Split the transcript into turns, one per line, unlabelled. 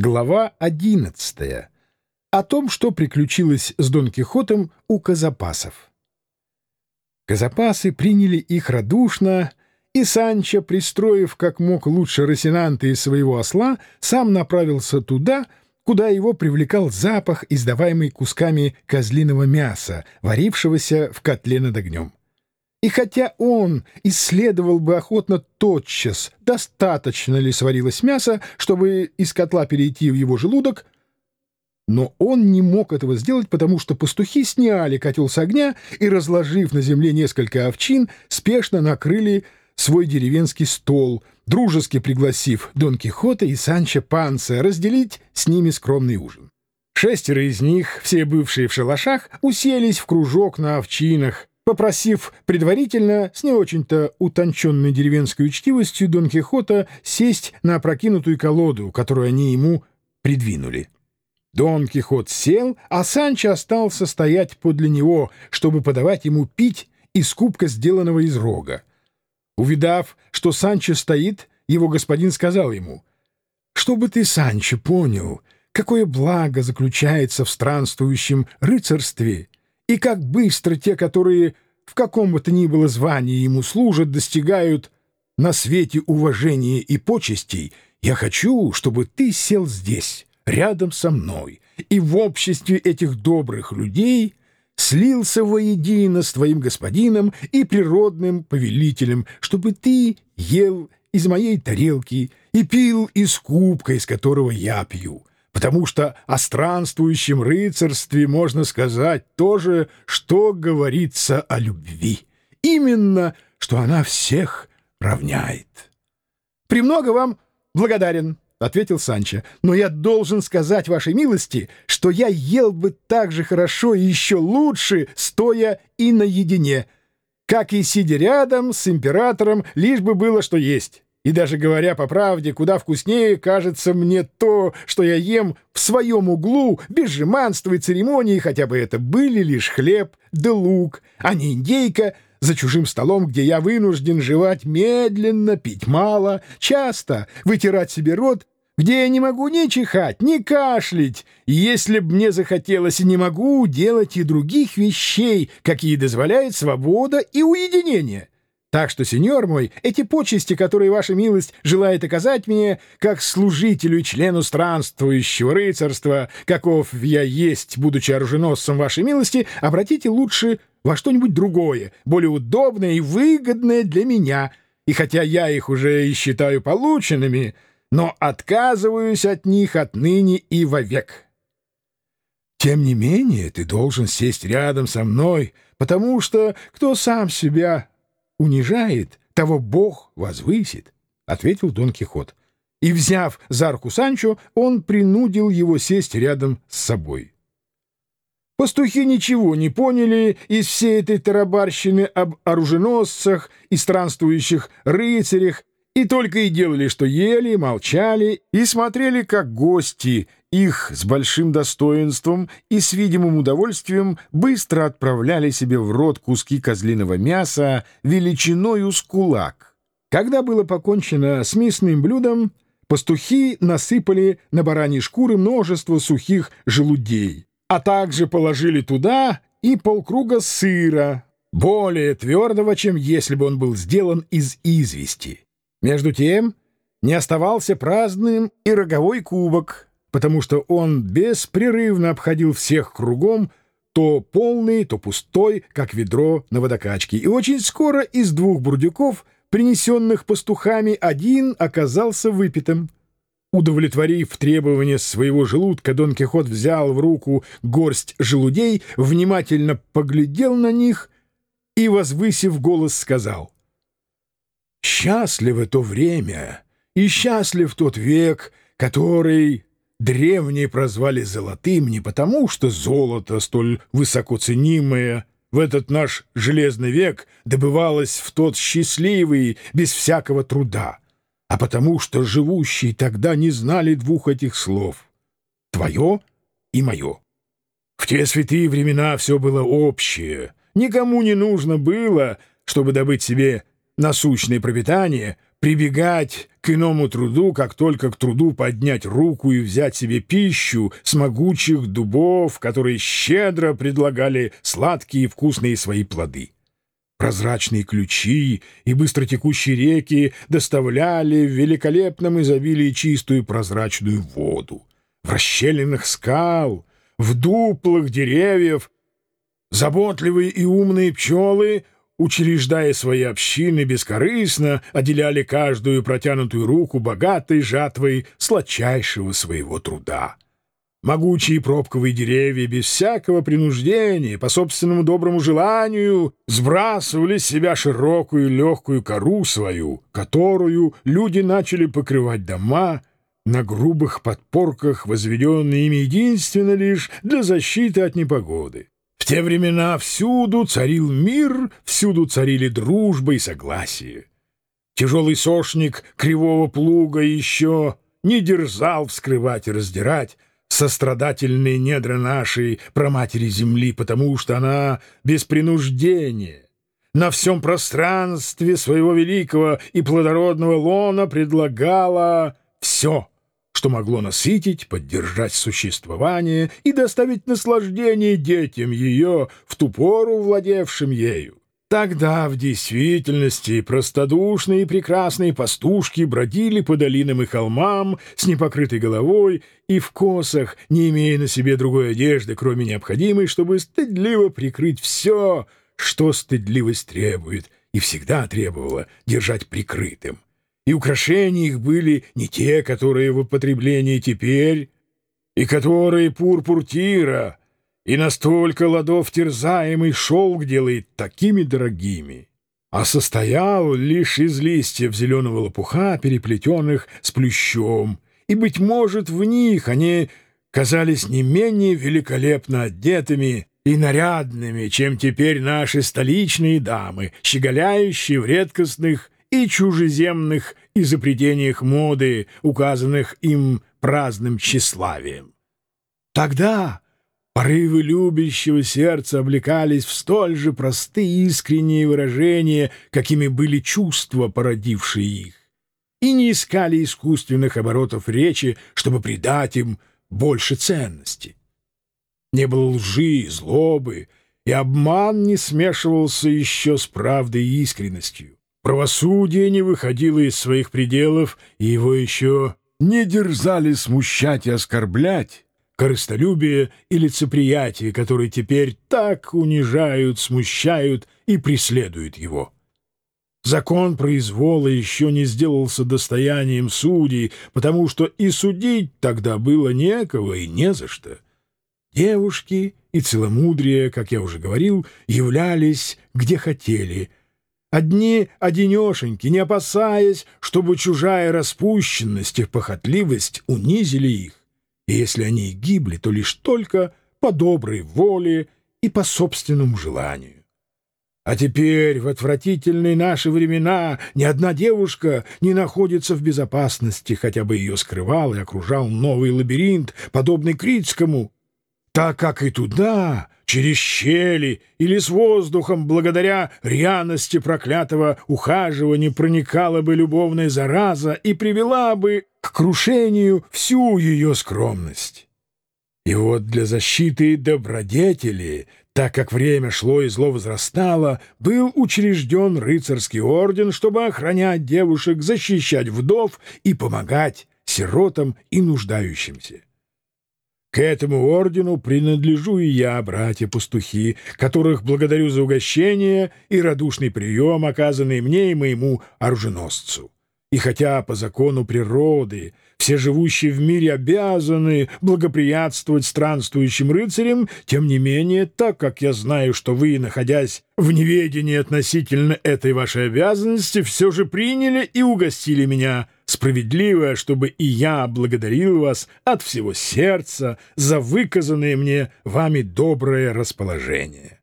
Глава одиннадцатая. О том, что приключилось с Дон Кихотом у казапасов. Казапасы приняли их радушно, и Санчо, пристроив как мог лучше росинанты из своего осла, сам направился туда, куда его привлекал запах, издаваемый кусками козлиного мяса, варившегося в котле над огнем. И хотя он исследовал бы охотно тотчас, достаточно ли сварилось мясо, чтобы из котла перейти в его желудок, но он не мог этого сделать, потому что пастухи сняли котел с огня и, разложив на земле несколько овчин, спешно накрыли свой деревенский стол, дружески пригласив Дон Кихота и Санчо Панса разделить с ними скромный ужин. Шестеро из них, все бывшие в шалашах, уселись в кружок на овчинах, попросив предварительно с не очень-то утонченной деревенской учтивостью Дон Кихота сесть на опрокинутую колоду, которую они ему придвинули. Дон Кихот сел, а Санчо остался стоять подле него, чтобы подавать ему пить из кубка, сделанного из рога. Увидав, что Санчо стоит, его господин сказал ему, «Чтобы ты, Санчо, понял, какое благо заключается в странствующем рыцарстве, и как быстро те, которые в каком бы то ни было звании ему служат, достигают на свете уважения и почестей, я хочу, чтобы ты сел здесь, рядом со мной, и в обществе этих добрых людей слился воедино с твоим господином и природным повелителем, чтобы ты ел из моей тарелки и пил из кубка, из которого я пью, потому что о странствующем рыцарстве можно сказать то же, что говорится о любви. Именно, что она всех равняет. «Премного вам благодарен», — ответил Санчо, — «но я должен сказать вашей милости, что я ел бы так же хорошо и еще лучше, стоя и наедине, как и сидя рядом с императором, лишь бы было что есть». И даже говоря по правде, куда вкуснее кажется мне то, что я ем в своем углу, без жеманства и церемонии, хотя бы это были лишь хлеб да лук, а не индейка, за чужим столом, где я вынужден жевать медленно, пить мало, часто, вытирать себе рот, где я не могу ни чихать, ни кашлять, если б мне захотелось и не могу делать и других вещей, какие дозволяет свобода и уединение». Так что, сеньор мой, эти почести, которые ваша милость желает оказать мне, как служителю и члену странствующего рыцарства, каков я есть, будучи оруженосцем вашей милости, обратите лучше во что-нибудь другое, более удобное и выгодное для меня. И хотя я их уже и считаю полученными, но отказываюсь от них отныне и вовек. Тем не менее, ты должен сесть рядом со мной, потому что кто сам себя унижает, того Бог возвысит, — ответил Дон Кихот. И, взяв за руку Санчо, он принудил его сесть рядом с собой. Пастухи ничего не поняли из всей этой тарабарщины об оруженосцах и странствующих рыцарях, и только и делали, что ели, молчали и смотрели, как гости их с большим достоинством и с видимым удовольствием быстро отправляли себе в рот куски козлиного мяса величиною с кулак. Когда было покончено с мясным блюдом, пастухи насыпали на бараньи шкуры множество сухих желудей, а также положили туда и полкруга сыра, более твердого, чем если бы он был сделан из извести. Между тем не оставался праздным и роговой кубок — потому что он беспрерывно обходил всех кругом, то полный, то пустой, как ведро на водокачке, и очень скоро из двух бурдюков, принесенных пастухами, один оказался выпитым. Удовлетворив требования своего желудка, Дон Кихот взял в руку горсть желудей, внимательно поглядел на них и, возвысив голос, сказал «Счастливо то время и счастлив тот век, который Древние прозвали золотым не потому, что золото, столь высоко ценимое, в этот наш железный век добывалось в тот счастливый, без всякого труда, а потому что живущие тогда не знали двух этих слов — «твое» и «мое». В те святые времена все было общее, никому не нужно было, чтобы добыть себе насущное пропитание, прибегать к иному труду, как только к труду поднять руку и взять себе пищу с могучих дубов, которые щедро предлагали сладкие и вкусные свои плоды. Прозрачные ключи и быстротекущие реки доставляли в великолепном изобилии чистую прозрачную воду. В расщелинах скал, в дуплах деревьев заботливые и умные пчелы — учреждая свои общины бескорыстно, отделяли каждую протянутую руку богатой жатвой сладчайшего своего труда. Могучие пробковые деревья без всякого принуждения, по собственному доброму желанию, сбрасывали с себя широкую легкую кору свою, которую люди начали покрывать дома на грубых подпорках, возведенные ими единственно лишь для защиты от непогоды те времена всюду царил мир, всюду царили дружба и согласие. Тяжелый сошник кривого плуга еще не дерзал вскрывать и раздирать сострадательные недра нашей проматери земли, потому что она без принуждения на всем пространстве своего великого и плодородного лона предлагала все — что могло насытить, поддержать существование и доставить наслаждение детям ее, в ту пору владевшим ею. Тогда в действительности простодушные и прекрасные пастушки бродили по долинам и холмам с непокрытой головой и в косах, не имея на себе другой одежды, кроме необходимой, чтобы стыдливо прикрыть все, что стыдливость требует и всегда требовала держать прикрытым и украшения их были не те, которые в употреблении теперь, и которые пурпур тира, и настолько ладов терзаемый шелк делает такими дорогими, а состоял лишь из листьев зеленого лопуха, переплетенных с плющом, и, быть может, в них они казались не менее великолепно одетыми и нарядными, чем теперь наши столичные дамы, щеголяющие в редкостных и чужеземных изобретениях моды, указанных им праздным тщеславием. Тогда порывы любящего сердца облекались в столь же простые искренние выражения, какими были чувства, породившие их, и не искали искусственных оборотов речи, чтобы придать им больше ценности. Не было лжи, злобы, и обман не смешивался еще с правдой и искренностью. Правосудие не выходило из своих пределов, и его еще не дерзали смущать и оскорблять корыстолюбие и лицеприятие, которые теперь так унижают, смущают и преследуют его. Закон произвола еще не сделался достоянием судей, потому что и судить тогда было некого и не за что. Девушки и целомудрие, как я уже говорил, являлись где хотели — Одни одинешеньки, не опасаясь, чтобы чужая распущенность и похотливость унизили их. И если они и гибли, то лишь только по доброй воле и по собственному желанию. А теперь, в отвратительные наши времена, ни одна девушка не находится в безопасности, хотя бы ее скрывал и окружал новый лабиринт, подобный Критскому, так как и туда через щели или с воздухом, благодаря рьяности проклятого ухаживания, проникала бы любовная зараза и привела бы к крушению всю ее скромность. И вот для защиты добродетели, так как время шло и зло возрастало, был учрежден рыцарский орден, чтобы охранять девушек, защищать вдов и помогать сиротам и нуждающимся. К этому ордену принадлежу и я, братья-пастухи, которых благодарю за угощение и радушный прием, оказанный мне и моему оруженосцу. И хотя по закону природы все живущие в мире обязаны благоприятствовать странствующим рыцарям, тем не менее, так как я знаю, что вы, находясь в неведении относительно этой вашей обязанности, все же приняли и угостили меня справедливо, чтобы и я благодарил вас от всего сердца за выказанное мне вами доброе расположение.